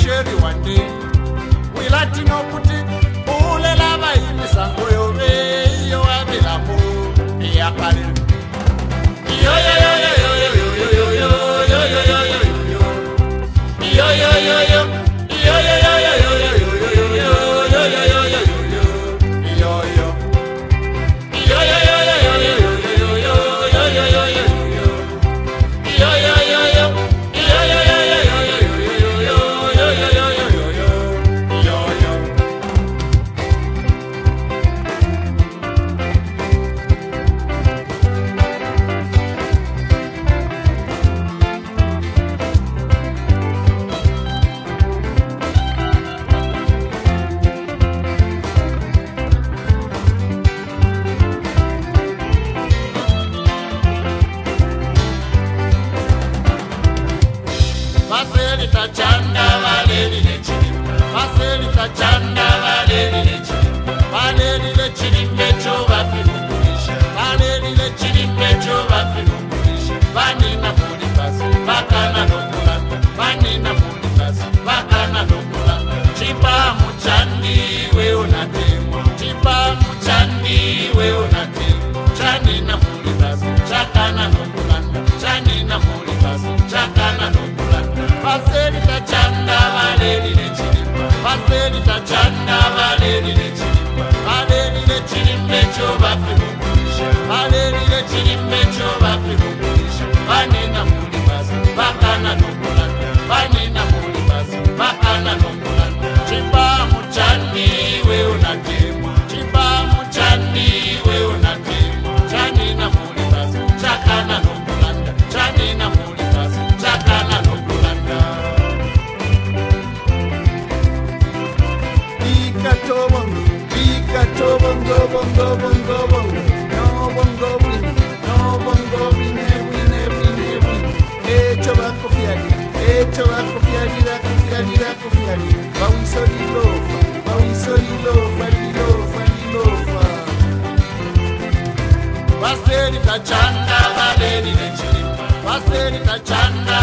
vasheriwa ndi wila tinokuti ulela vaimisango yo veiyo vavilamu iyapariri e vaselita chanda valelile chilimba vaselita chanda vaselita chanda valelile chilimba valelile chilimbe cho vafilungulisha valelile chilimbe cho echo bakufialira, kufialira, kufialira. Bawiso lilofa, bawiso lilofa, lilofa, lilofa. vaselita chanda valelile chilimba vaselita chanda